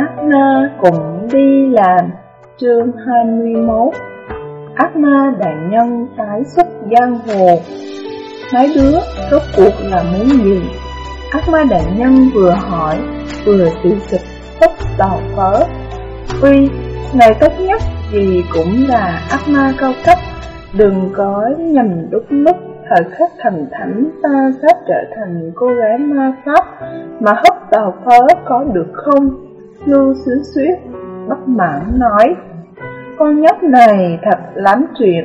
Ác ma cùng đi làm. Chương 21 Ác ma đại nhân tái xuất giang hồ. Mấy đứa rốt cuộc là muốn gì? Ác ma đại nhân vừa hỏi Vừa tự sụp hút tàu phớ. Uy, ngày tốt nhất gì cũng là ác ma cao cấp. Đừng có nhầm đúc lúc thời khắc thành thánh ta sắp trở thành cô gái ma pháp Mà hấp tàu phớ có được không? Lưu xứ xuyết bất mãn nói Con nhóc này thật lắm chuyện.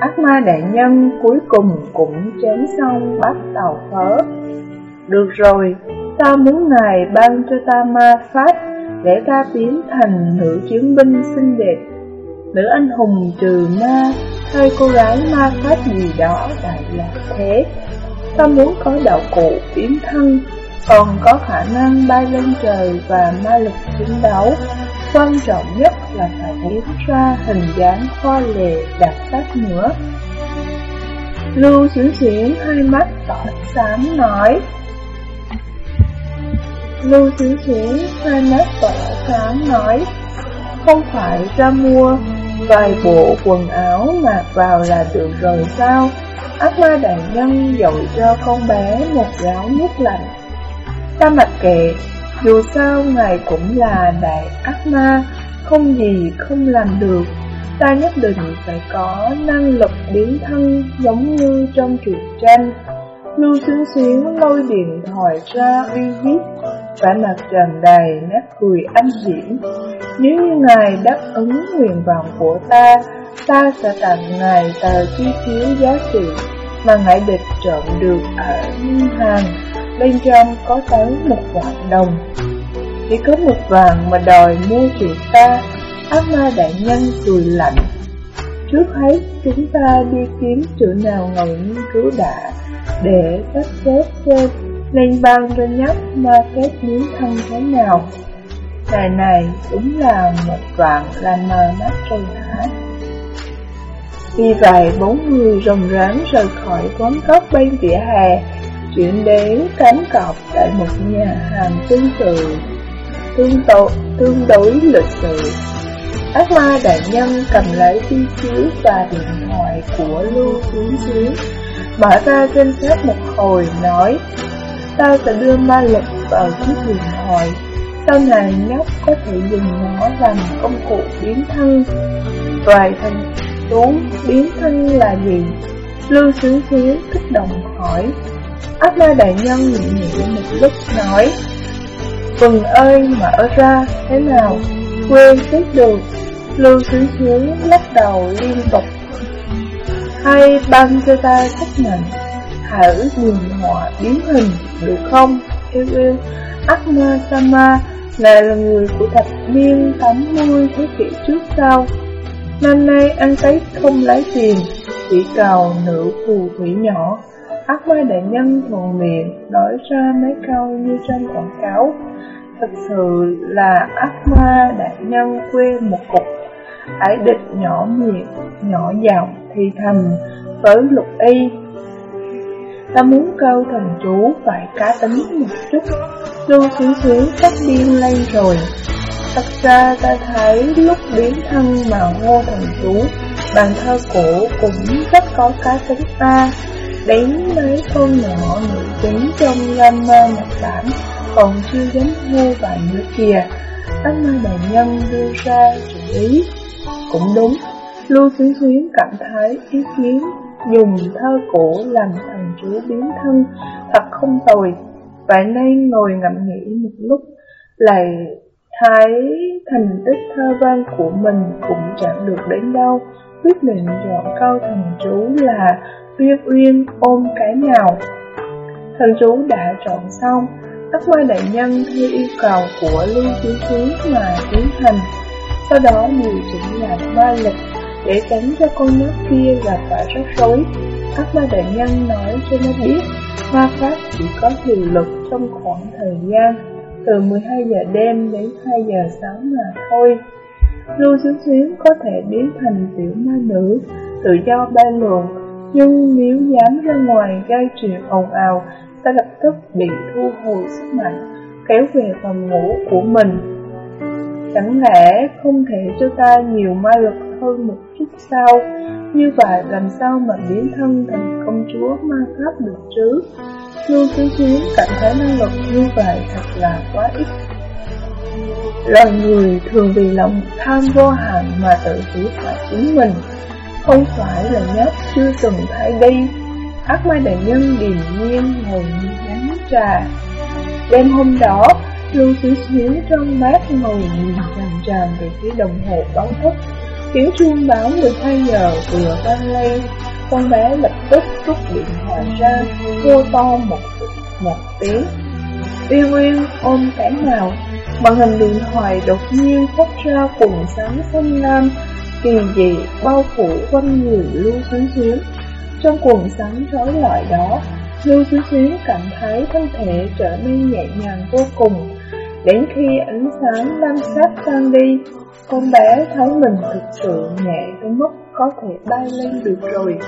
Ác ma đại nhân cuối cùng cũng chém xong bắt tàu phớ. Được rồi, ta muốn ngài ban cho ta ma pháp Để ta biến thành nữ chiến binh xinh đẹp. Nữ anh hùng trừ ma Hay cô gái ma pháp gì đó đại là thế. Ta muốn có đạo cụ biến thân còn có khả năng bay lên trời và ma lực chiến đấu. Quan trọng nhất là phải biến ra hình dáng kho lệ đặc sắc nữa. Lưu xuyến xuyến hai mắt tỏ sáng nói Lưu xuyến xuyến hai mắt tỏ sáng nói, Không phải ra mua vài bộ quần áo mặc vào là được rồi sao Ác ma đại nhân dội cho con bé một gáo nước lạnh Ta mặc kệ, dù sao ngài cũng là đại ác ma, không gì không làm được. Ta nhất định phải có năng lực biến thân giống như trong truyện tranh. Lưu xuyến xuyến lôi điện thoại ra uy hiếp, vẻ mặt tràn đầy nét cười anh diễm. Nếu như ngài đáp ứng nguyện vọng của ta, ta sẽ tặng ngài tờ chi phiếu giá trị mà ngài địch trộm được ở ngân hàng bên trong có tới một vạn đồng. Chỉ có một vàng mà đòi mua chuyện ta, ác ma đại nhân cười lạnh. Trước hết, chúng ta đi kiếm chỗ nào ngồi nghiên cứu đã, để sắp xếp trên lên ban cho nhóc ma kết miếng thân thế nào. Này này, đúng là một vạn là mờ mắt trôi hả? Vì vậy, bốn người rồng rắn rời khỏi quán cốc bên vỉa hè, chuyển đến cánh cọc tại một nhà hàng tương tự, tương, tổ, tương đối lịch sự. Ác ma đại nhân cầm lấy chi chiếu và điện thoại của Lưu Xuyến Xuyến, mở ra trên sách một hồi, nói, ta sẽ đưa ma lực vào chiếc điện thoại, sau này nhóc có thể dùng nó làm công cụ biến thân. Vài thành tú biến thân là gì? Lưu Xuyến Xuyến kích động hỏi, Ác ma đại nhân nhịn nhịn một lúc nói “Phần ơi, mở ra, thế nào? Quên tiếp được. Lưu xứ xứ lắc đầu liên tục. Hay băng cho ta cách mạnh Thử nhìn họa biến hình, được không? Yêu yêu, Ác ma Sama Ngài là người của thập niên 80 thế kỷ trước sau. Năm nay ăn Tết không lấy tiền, Chỉ cầu nữ phù thủy nhỏ. Ác ma đại nhân thường miệng nói ra mấy câu như trong quảng cáo. Thật sự là ác ma đại nhân quê một cục. Ải địch nhỏ miệng, nhỏ giọng thì thầm với lục y. Ta muốn câu thần chú phải cá tính một chút. Lưu xíu xíu sắp điên lên rồi. Thật ra ta thấy lúc biến thân mà hô thần chú, bàn thơ cổ cũng rất có cá tính ta. Đến mấy con nhỏ nổi tiếng trong drama Nhật Bản còn chưa dám hô vài nữa kìa. Ác ma đại nhân đưa ra chủ ý. Cũng đúng, Lưu Xuyến huyến cảm thấy ý kiến dùng thơ cổ làm thần chú biến thân thật không tồi. Vậy nên ngồi ngẫm nghĩ một lúc, lại thấy thành tích thơ văn của mình cũng chẳng được đến đâu. Quyết định chọn câu thần chú là Uyên Uyên ôm cái nào? Thần chú đã chọn xong các ma đại nhân theo yêu cầu của Lưu Chí Chí mà tiến hành. Sau đó điều chỉnh lại ma lực Để tránh cho con nước kia gặp phải rắc rối. Các ma đại nhân nói cho nó biết, Ma pháp chỉ có hiệu lực trong khoảng thời gian Từ 12 giờ đêm đến 2 giờ sáng mà thôi. Lưu Xuyến Xuyến có thể biến thành tiểu ma nữ, Tự do bay lượn nhưng nếu dám ra ngoài gây chuyện ồn ào, sẽ lập tức bị thu hồi sức mạnh, kéo về phòng ngủ của mình. Chẳng lẽ không thể cho ta nhiều ma lực hơn một chút sao? Như vậy làm sao mà biến thân thành công chúa ma pháp được chứ? Lưu Tứ Chiến cảm thấy năng lực như vậy thật là quá ít. Loài người thường vì lòng tham vô hạn mà tự hủy hoại chính mình, không phải là nhóc chưa từng thay đi. Ác ma đại nhân điềm nhiên ngồi nhắn trà. Đêm hôm đó, Lưu xíu xíu trong bát ngồi nhìn chằm chằm về phía đồng hồ báo thức. Tiếng chuông báo 12 giờ vừa vang lên, con bé lập tức rút điện thoại ra, vô to một một tiếng. Uyên nguyên ôm cái nào, màn hình điện thoại đột nhiên phát ra quần sáng xanh lam, kỳ dị bao phủ quanh người Lưu Xuyến Xuyến. Trong cuồng sáng trói loại đó, Lưu Xuyến Xuyến cảm thấy thân thể trở nên nhẹ nhàng vô cùng. Đến khi ánh sáng lam sát tan đi, con bé thấy mình thực sự nhẹ tới mức có thể bay lên được rồi.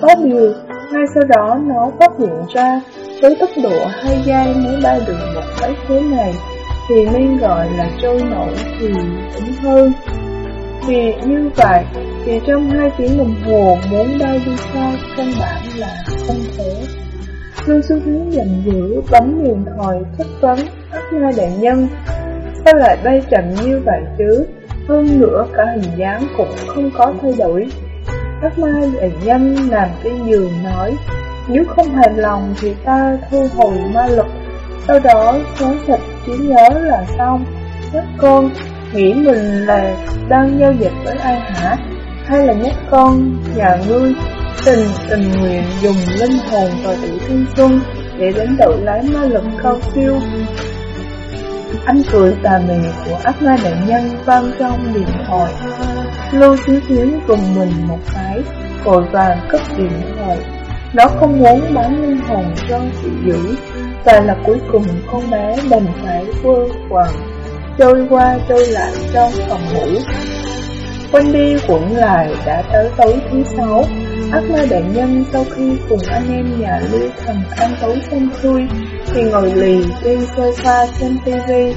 Có điều, ngay sau đó nó phát hiện ra, với tốc độ hai giây mới bay được một mấy thế này, thì nên gọi là trôi nổi thì đúng hơn. Vì như vậy, thì trong hai tiếng đồng hồ muốn bay đi xa căn bản là không thể. Lưu Sư Hiếu giận dữ bấm điện thoại chất vấn các ma đại nhân. Sao lại bay chậm như vậy chứ? Hơn nữa cả hình dáng cũng không có thay đổi. Các ma đại nhân làm cái giường nói, nếu không hài lòng thì ta thu hồi ma lực, sau đó xóa sạch trí nhớ là xong. Các con nghĩ mình là đang giao dịch với ai hả? Hay là nhắc con nhà ngươi tình tình nguyện dùng linh hồn và tự thanh xuân để đến đổi lấy ma lực cao siêu? Anh cười tà mị của ác ma đại nhân vang trong điện thoại. Lưu Xíu Xíu cùng mình một cái Vội vàng cất điện thoại. Nó không muốn bán linh hồn cho chị giữ, Và là cuối cùng con bé đành phải vơ quần Trôi qua trôi lại trong phòng ngủ. Quanh đi quẩn lại đã tới tối thứ sáu. Ác ma đại nhân sau khi cùng anh em nhà Lưu Thần ăn tối xong xuôi Thì ngồi lì trên sofa xem tivi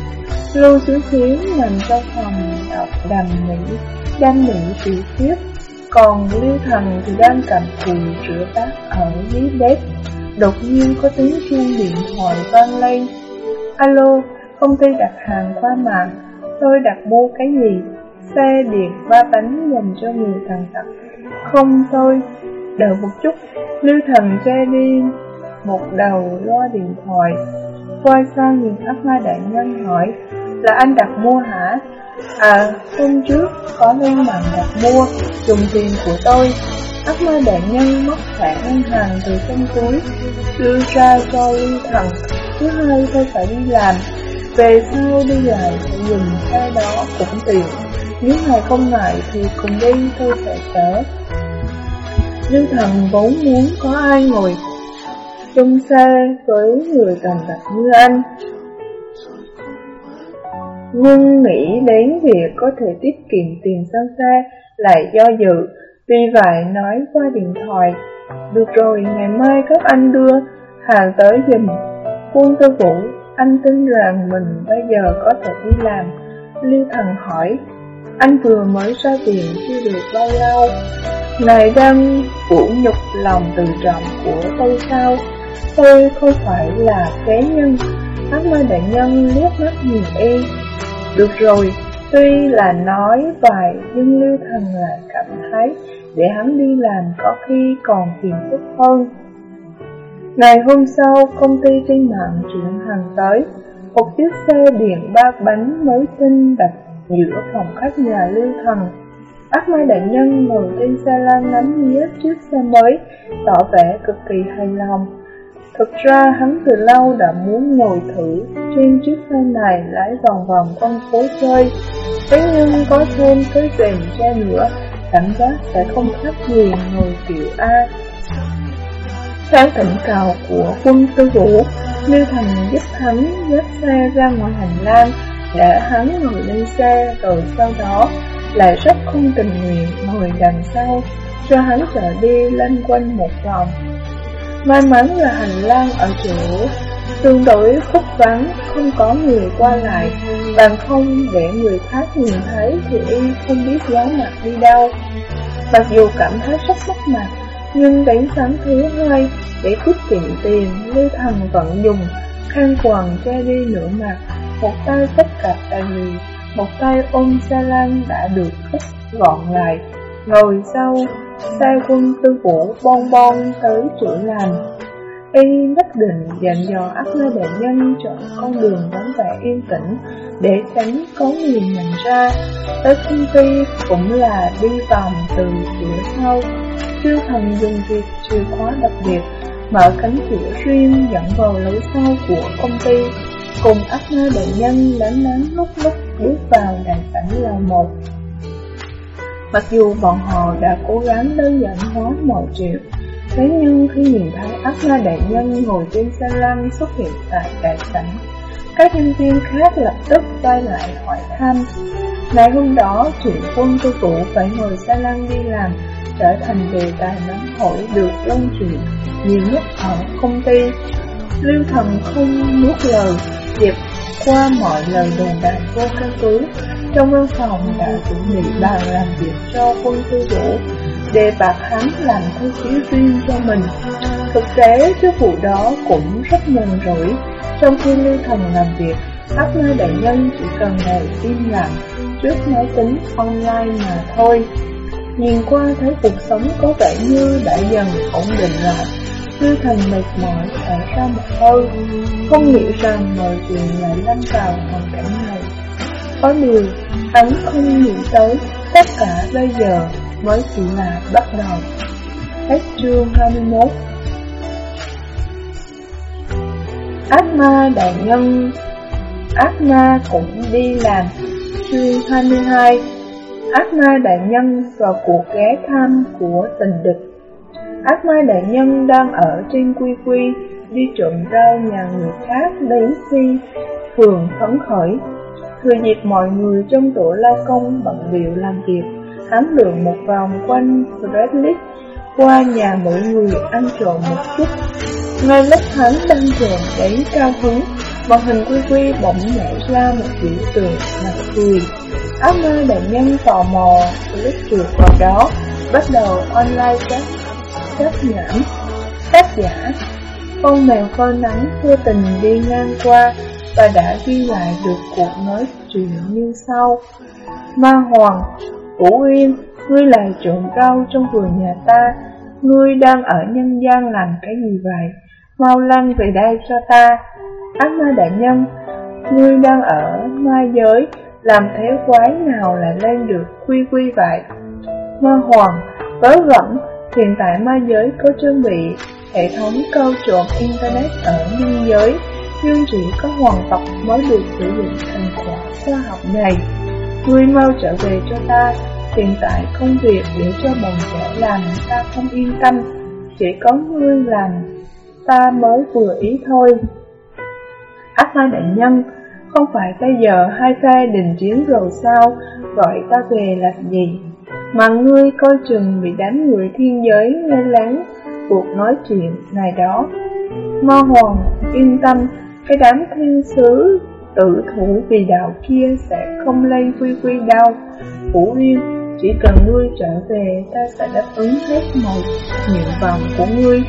Lưu Xứ khiến nằm trong phòng đọc đầm mỹ Đang mỹ tiểu tiếp Còn Lưu Thần thì đang cầm cùi rửa bát ở dưới bếp. Đột nhiên có tiếng chuông điện thoại vang lên. Alo, công ty đặt hàng qua mạng. Tôi đặt mua cái gì? Xe điện ba bánh dành cho người tàn tật. Không thôi, đợi một chút. Lưu thần che đi một đầu loa điện thoại. Quay sang nhìn ác ma đại nhân hỏi Là anh đặt mua hả? À, hôm trước có lên mạng đặt mua Dùng tiền của tôi. Ác ma đại nhân móc thẻ ngân hàng từ trong túi Đưa ra cho lưu thần. Thứ hai tôi phải đi làm. Về sau đi lại phải dùng xe đó cũng tiền nếu ngài không ngại thì cùng đi tôi sẽ tới. Dương thần vốn muốn có ai ngồi chung xe với người tầm tật như anh. Nhưng nghĩ đến việc có thể tiết kiệm tiền xăng xe lại do dự Vì vậy nói qua điện thoại. Được rồi, ngày mai các anh đưa hàng tới giùm Quân tư vũ, anh tin rằng mình bây giờ có thể đi làm. Lưu thần hỏi anh vừa mới ra tiền chưa được bao lâu? Này đang vũ nhục lòng từ trọng của tôi sao? Tôi không phải là kế nhân. Ác ma đại nhân liếc mắt nhìn y Được rồi, tuy là nói vậy Nhưng Lưu Thần lại cảm thấy Để hắn đi làm có khi còn phiền phức hơn. Ngày hôm sau, công ty trên mạng chuyển hàng tới Một chiếc xe điện ba bánh mới tinh đặt giữa phòng khách nhà lưu thần. Ác ma đại nhân ngồi trên xe lan ngắm nghía chiếc xe mới, tỏ vẻ cực kỳ hài lòng. Thực ra hắn từ lâu đã muốn ngồi thử trên chiếc xe này lái vòng vòng con phố chơi. Thế nhưng có thêm cái rèm che nữa, cảm giác sẽ không khác gì ngồi kiểu A. Theo thỉnh cầu của quân tư vũ, Lưu Thành giúp hắn dắt xe ra ngoài hành lang, để hắn ngồi lên xe rồi sau đó lại rất không tình nguyện ngồi đằng sau cho hắn trở đi lên quanh một vòng. May mắn là hành lang ở chỗ Tương đối khúc vắng, không có người qua lại, bằng không để người khác nhìn thấy thì y không biết gió mặt đi đâu. Mặc dù cảm thấy rất mất mặt, nhưng đến sáng thứ hai, để tiết kiệm tiền, Lưu Thần vẫn dùng khăn quần che đi nửa mặt, một tay tất cả tài lì, một tay ôm xe lan đã được cất gọn lại, ngồi sau xe quân tư vũ bon bon tới chỗ làm. Y nhất định dặn dò ác lê bệnh nhân chọn con đường vắng vẻ yên tĩnh để tránh có người nhận ra. Tới công ty cũng là đi vòng từ cửa sau. Siêu thần dùng việc chìa khóa đặc biệt mở cánh cửa riêng dẫn vào lối sau của công ty. Cùng ác nơi đại nhân lánh lánh lúc lúc bước vào đại sảnh lầu một. Mặc dù bọn họ đã cố gắng đơn giản hóa mọi chuyện, thế nhưng khi nhìn thấy ác ma đại nhân ngồi trên xe lăn xuất hiện tại đại sảnh, các nhân viên khác lập tức quay lại hỏi thăm. Ngày hôm đó, chuyện quân tư vũ phải ngồi xe lăn đi làm, trở thành đề tài nóng hổi được lông chuyện nhiều nhất ở công ty. Lưu thần không nuốt lời, dịp qua mọi lời đồn đại vô căn cứ, trong văn phòng đã chuẩn bị bàn làm việc cho quân tư vũ đề bạc hắn làm thư ký riêng cho mình. Thực tế, chức vụ đó cũng rất mừng rỗi, trong khi lưu thần làm việc, các nơi đại nhân chỉ cần ngồi im lặng trước máy tính online mà thôi. Nhìn qua thấy cuộc sống có vẻ như đã dần ổn định lại, Lưu thần mệt mỏi thở ra một hơi, không nghĩ rằng mọi chuyện lại lâm vào hoàn cảnh này. Có điều, hắn không nghĩ tới, tất cả bây giờ mới chỉ là bắt đầu. Hết chương 21 Ác ma đại nhân. Ác ma cũng đi làm. Chương 22 Ác ma đại nhân và cuộc ghé thăm của tình địch. Ác ma đại nhân đang ở trên quy quy Đi trộm rau nhà người khác đến si, phường phấn khởi. Thừa dịp mọi người trong tổ lao công bận biểu làm việc Hắn lượn một vòng quanh Frederick Qua nhà mỗi người ăn trộm một chút. Ngay lúc hắn đang trộm đến cao hứng Màn hình quy quy bỗng nhảy ra một biểu tượng mặt cười. Ác ma đại nhân tò mò, click chuột vào đó. Bắt đầu online các các nhãn Tác giả. Con mèo phơi nắng vô tình đi ngang qua Và đã ghi lại được cuộc nói chuyện như sau. Ma Hoàng, Vũ Uyên Ngươi là trộm rau trong vườn nhà ta. Ngươi đang ở nhân gian làm cái gì vậy? Mau lăn về đây cho ta. Ác ma đại nhân, Ngươi đang ở ma giới. Làm thế quái nào lại lên được quy quy vậy Ma Hoàng Vớ vẩn Hiện tại ma giới có chuẩn bị hệ thống câu trộm Internet ở biên giới, nhưng chỉ có hoàng tộc mới được sử dụng thành quả khoa học này. Ngươi mau trở về cho ta, hiện tại công việc để cho bọn trẻ làm ta không yên tâm, chỉ có ngươi làm ta mới vừa ý thôi. Ác ma đại nhân, không phải bây giờ hai phe đình chiến rồi sao, gọi ta về làm gì? Mà ngươi coi chừng bị đám người thiên giới nghe lén cuộc nói chuyện này đó. Ma Hoàng yên tâm, cái đám thiên sứ tự thủ vì đạo kia sẽ không lây quy quy đau. Vũ Yên, chỉ cần ngươi trở về, ta sẽ đáp ứng hết một nguyện vọng của ngươi.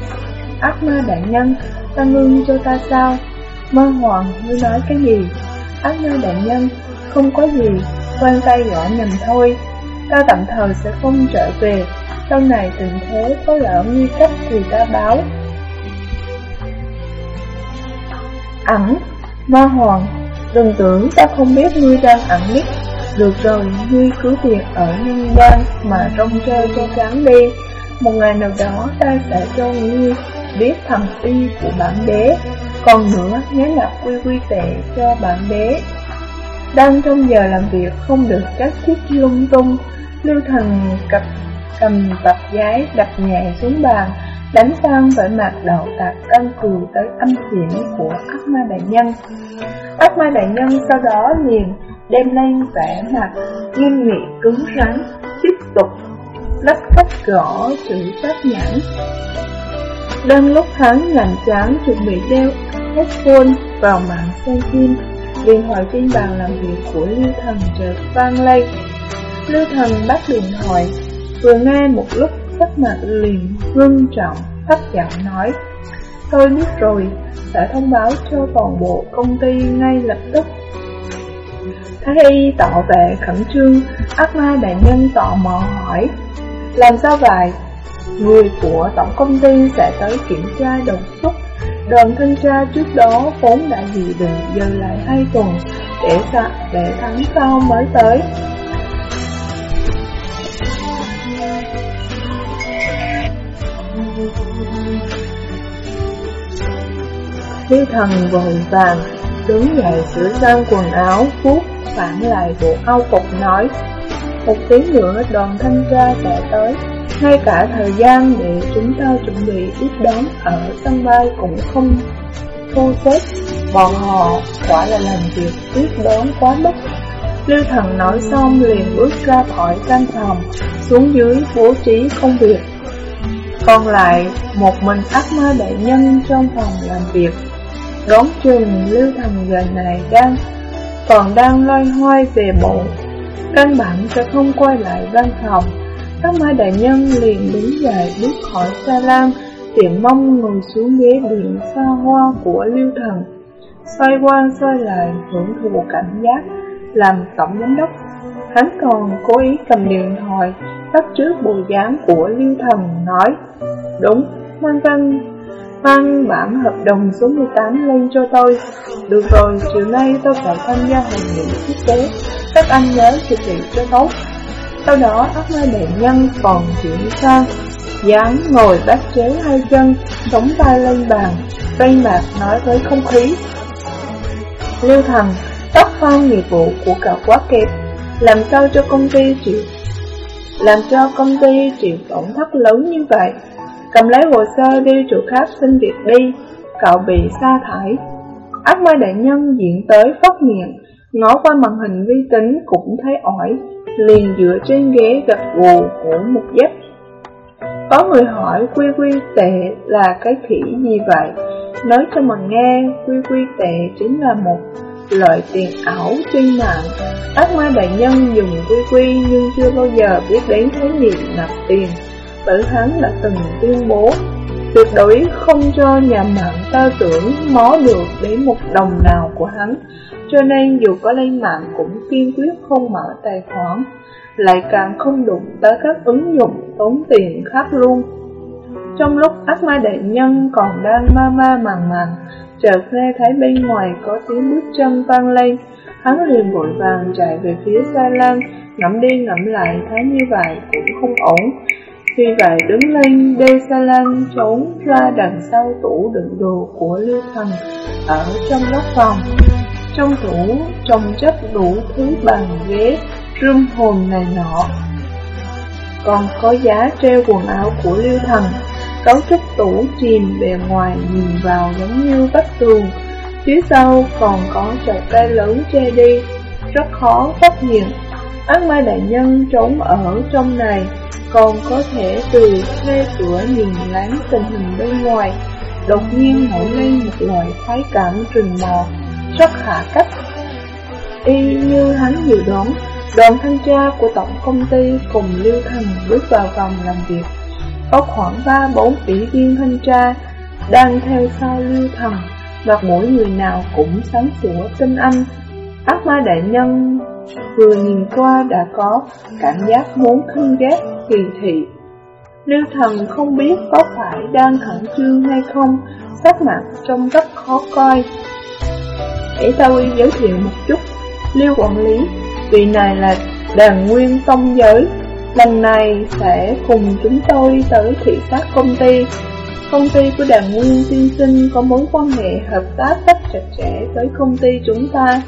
Ác ma đại nhân, ta ngưng cho ta sao? Mơ Hoàng, ngươi nói cái gì? Ác nơi đại nhân, không có gì, quan tay gõ nhầm thôi ta tạm thời sẽ không trở về, sau này tình thế có lỡ nguy cấp thì ta báo. Ẩn, ma hoàng, đừng tưởng ta không biết ngươi đang ẩn nít. Được rồi, ngươi cứ việc ở nhân gian mà rong chơi cho chán đi. Một ngày nào đó ta sẽ cho ngươi biết thằng y của bản đế. Còn nữa, nhớ là quy quy tệ cho bạn bé Đang trong giờ làm việc không được các chiếc lung tung Lưu thần cặp cầm tập giấy đập nhẹ xuống bàn, đánh vang vẻ mặt đậu tạc căng cười tới âm hiểm của ác ma đại nhân. Ác ma đại nhân sau đó liền đem lên vẻ mặt nghiêm nghị cứng rắn, tiếp tục lách cách gõ chữ sát nhãn. Đang lúc hắn nhàn chán chuẩn bị đeo headphone vào mạng xem phim. Điện thoại trên bàn làm việc của Lưu Thần chợt vang lên. Lưu Thần bắt điện thoại, vừa nghe một lúc sắc mặt liền ngưng trọng, thấp giọng nói. Tôi biết rồi, sẽ thông báo cho toàn bộ công ty ngay lập tức. Thái Y tỏ vẻ khẩn trương, ác ma đại nhân tò mò hỏi. Làm sao vậy? Người của tổng công ty sẽ tới kiểm tra đột xuất Đoàn thanh tra trước đó vốn đã dự định dừng lại hai tuần để, để tháng sau mới tới. Lý thần vội vàng, đứng dậy sửa sang quần áo, vuốt phản lại bộ ao phục nói. Một tiếng nữa đoàn thanh tra sẽ tới, ngay cả thời gian để chúng ta chuẩn bị tiếp đón ở sân bay cũng không thu xếp, bọn họ quả là làm việc tiếp đón quá mức. Lưu thần nói xong liền bước ra khỏi căn phòng, xuống dưới bố trí công việc. Còn lại, một mình ác ma đại nhân trong phòng làm việc. Đón chừng Lưu thần giờ này đang còn đang loay hoay về bộ, căn bản sẽ không quay lại văn phòng. Các mai đại nhân liền đứng dậy bước khỏi xa lan, tiện mong ngồi xuống ghế điện xa hoa của lưu thần. Xoay qua xoay lại hưởng thụ cảm giác làm tổng giám đốc. Hắn còn cố ý cầm điện thoại, bắt trước bộ dáng của lưu thần nói, đúng, mang văn mang bản hợp đồng số 18 lên cho tôi. Được rồi, chiều nay tôi phải tham gia hội nghị quốc tế, các anh nhớ chuẩn bị cho tốt. Sau đó ác ma đại nhân còn chuyển sang dáng ngồi bắt chéo hai chân, chống tay lên bàn, vây mạc nói với không khí. Lưu thần, tóc phong nghiệp vụ của cậu quá kịp, làm sao cho công ty chịu làm cho công ty chịu tổn thất lớn như vậy. Cầm lấy hồ sơ đi chỗ khác xin việc đi, cậu bị sa thải. Ác ma đại nhân diện tới phát miệng, ngó qua màn hình vi tính cũng thấy ỏi, liền dựa trên ghế gật gù ngủ một giấc. Có người hỏi quy quy tệ là cái khỉ gì vậy? Nói cho mình nghe, quy quy tệ chính là một loại tiền ảo trên mạng. Ác ma đại nhân dùng quy quy nhưng chưa bao giờ biết đến khái niệm nạp tiền, bởi hắn đã từng tuyên bố tuyệt đối không cho nhà mạng ta tưởng mó được đến một đồng nào của hắn, cho nên dù có lên mạng cũng kiên quyết không mở tài khoản, lại càng không đụng tới các ứng dụng tốn tiền khác luôn. Trong lúc ác ma đại nhân còn đang ma ma màng màng, chợt nghe thấy bên ngoài có tiếng bước chân vang lên, hắn liền vội vàng chạy về phía xa lan, ngẫm đi ngẫm lại thấy như vậy cũng không ổn. Vì vậy đứng lên đê xa lan trốn ra đằng sau tủ đựng đồ của Lưu Thần ở trong góc phòng. Trong tủ trồng chất đủ thứ bàn ghế, rơm hồn này nọ. Còn có giá treo quần áo của Lưu Thần, cấu trúc tủ chìm bề ngoài nhìn vào giống như vách tường. Phía sau còn có chậu cây lớn che đi, rất khó phát hiện. Ác ma đại nhân trốn ở trong này, còn có thể từ khe cửa nhìn láng tình hình bên ngoài, đột nhiên nổi lên một loại khoái cảm rình mò rất hạ cách. Y như hắn dự đoán, đoàn thanh tra của tổng công ty cùng Lưu Thành bước vào phòng làm việc. Có khoảng 3-4 ủy viên thanh tra đang theo sau Lưu Thần, mặt mỗi người nào cũng sáng sủa tinh anh. Ác ma đại nhân vừa nhìn qua đã có cảm giác muốn khinh ghét kỳ thị. Lưu Thần không biết có phải đang khẩn trương hay không, sắc mặt trông rất khó coi. Để tôi giới thiệu một chút Liêu quản lý, Vị này là đàn nguyên tông giới. Lần này sẽ cùng chúng tôi tới thị sát công ty. Công ty của đàn nguyên tiên sinh có mối quan hệ hợp tác rất chặt chẽ với công ty chúng ta.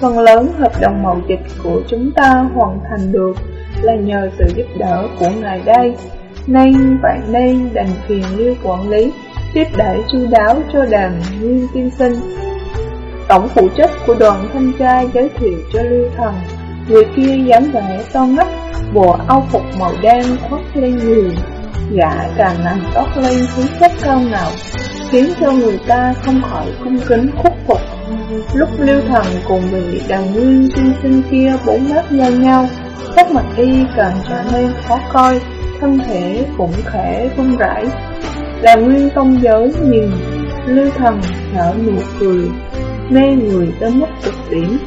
Phần lớn hợp đồng mậu dịch của chúng ta hoàn thành được là nhờ sự giúp đỡ của ngài đây. Nên vậy nên đành phiền lưu quản lý tiếp đãi chu đáo cho đàn nguyên tiên sinh. Tổng phụ trách của đoàn thanh tra giới thiệu cho Lưu Thần Người kia dáng vẻ to ngất, Bộ áo phục màu đen khoác lên người Gã càng làm tóc lên khí chất cao ngạo khiến cho người ta không khỏi cung kính khuất phục. Lúc Lưu Thần cùng vị đàn nguyên sinh sinh kia bốn mắt giao nhau, sắc mặt y càng trở nên khó coi, thân thể cũng khẽ run rẩy. Đàn nguyên công giới nhìn Lưu Thần nở nụ cười, mê người tới mức cực điểm.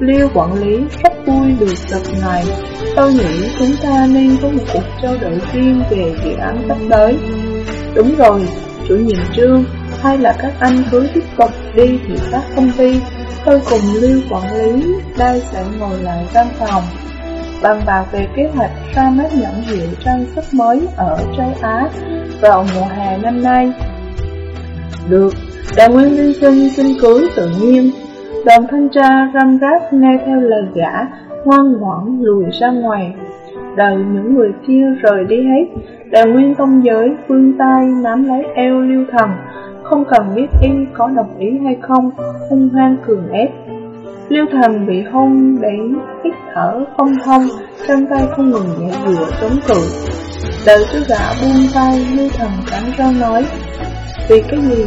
Lưu quản lý rất vui được gặp này, tôi nghĩ chúng ta nên có một cuộc trao đổi riêng về dự án sắp tới. Đúng rồi, chủ nhiệm trương, hay là các anh cứ tiếp tục đi thị sát công ty, tôi cùng Lưu quản lý đây sẽ ngồi lại văn phòng. Bàn bạc về kế hoạch ra mắt nhãn hiệu trang sức mới ở châu Á vào mùa hè năm nay. Được, Đại Nguyên Linh Sinh xin cưới tự nhiên. Đoàn thanh tra răm ráp nghe theo lời gã, ngoan ngoãn lùi ra ngoài. Đợi những người kia rời đi hết, Đại Nguyên Tông Giới vươn tay nắm lấy eo lưu thần, không cần biết y có đồng ý hay không, hung hăng cường ép. Lưu thần bị hôn đến hít thở không thông, chân tay không ngừng nhẹ dựa chống cự. Đợi chú gã buông tay, Lưu thần cắn răng nói, vì cái gì,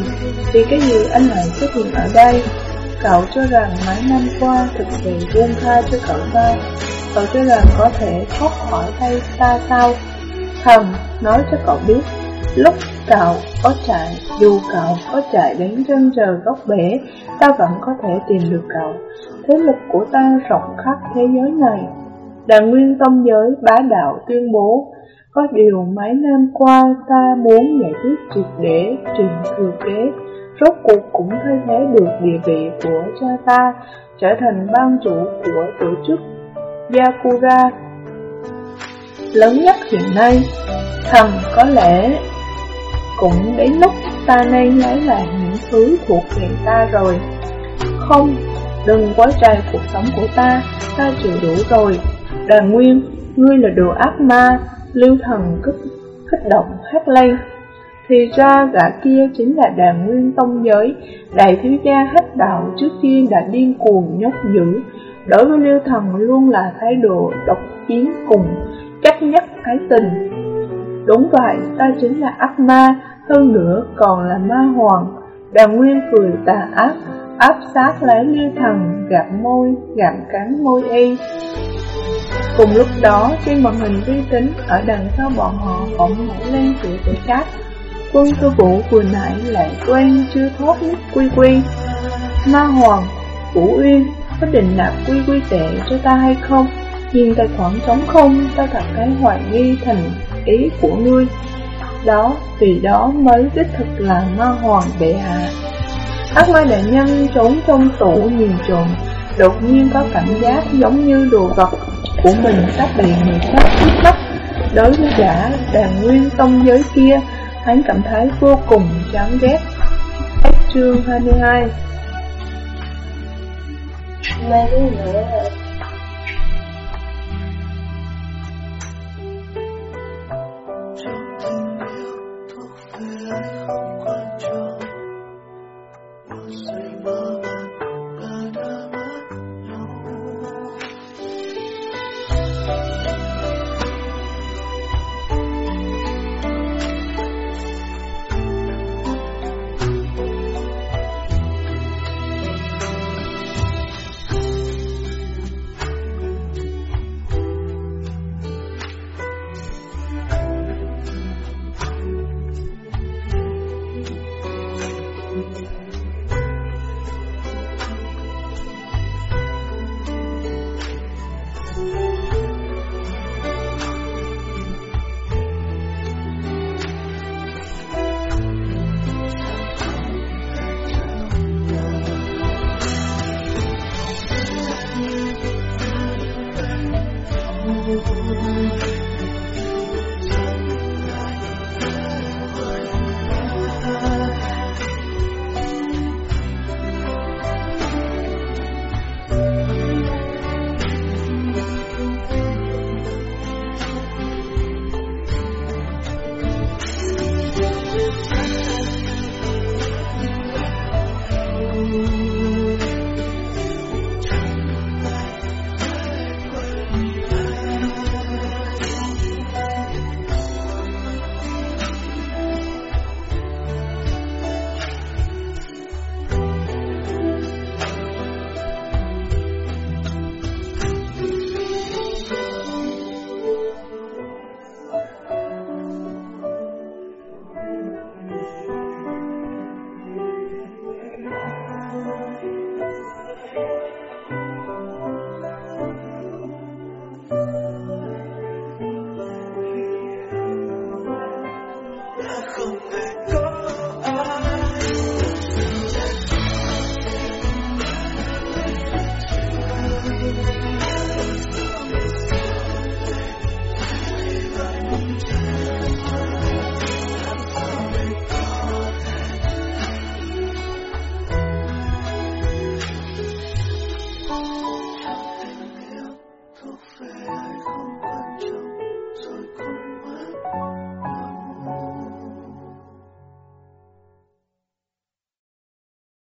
vì cái gì anh lại xuất hiện ở đây? Cậu cho rằng mấy năm qua thực sự buông tha cho cậu ta, cậu cho rằng có thể thoát khỏi tay ta sao? thầm nói cho cậu biết, lúc cậu có chạy, dù cậu có chạy đến chân trời góc bể, ta vẫn có thể tìm được cậu. Thế lực của ta rộng khắp thế giới này. Đàn nguyên tông giới bá đạo tuyên bố, có điều mấy năm qua ta muốn giải quyết triệt để trình thừa kế, rốt cuộc cũng thay thế được địa vị của cha ta, trở thành ban chủ của tổ chức Yakura lớn nhất hiện nay. Thầm có lẽ cũng đến lúc ta nên lấy lại những thứ thuộc về ta rồi. Không, đừng quấy rầy cuộc sống của ta, ta chịu đủ rồi. Đàn Nguyên, ngươi là đồ ác ma, lưu thần kích, kích động hát lên. Thì ra gã kia chính là đàn nguyên tông giới, đại thiếu gia hết đạo trước kia đã điên cuồng nhốt dữ. Đối với lưu thần luôn là thái độ độc chiến cùng, chấp nhất thái tình. Đúng vậy, ta chính là ác ma, hơn nữa còn là ma hoàng. Đàn nguyên cười tà ác, áp sát lấy lưu thần, gặm môi, gặm cắn môi y. Cùng lúc đó, trên màn hình vi tính, ở đằng sau bọn họ bỗng nổi lên sự tự cát. Quân cơ vũ vừa nãy lại quen chưa thoát nhất quy quy. Ma Hoàng, Vũ Uyên, có định nạp quy quy tệ cho ta hay không? Nhìn tài khoản trống không, ta gặp cái hoài nghi thành ý của ngươi. Đó, vì đó mới đích thực là ma hoàng bệ hạ. Ác ma đại nhân trốn trong tủ nhìn trộm, đột nhiên có cảm giác giống như đồ vật của mình sắp bị người khác cướp mất. Đối với gã đàn nguyên tông giới kia, hắn cảm thấy vô cùng chán ghét. Hết chương 22 Mấy nữa